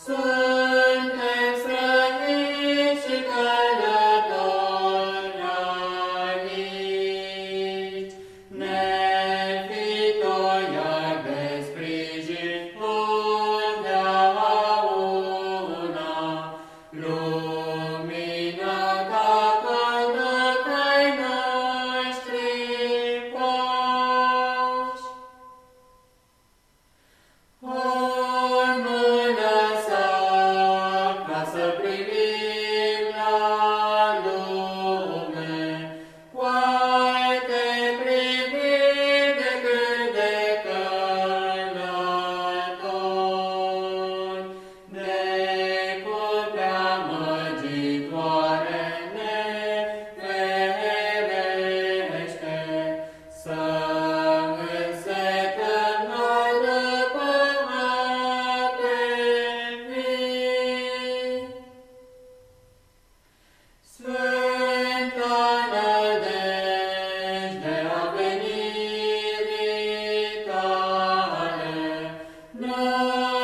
So Música